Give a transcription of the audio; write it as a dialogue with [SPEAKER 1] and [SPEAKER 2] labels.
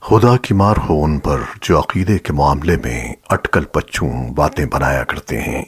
[SPEAKER 1] خدا کی مار ہو ان پر جو عقیدے کے معاملے میں اٹکل پچوں باتیں بنایا کرتے ہیں۔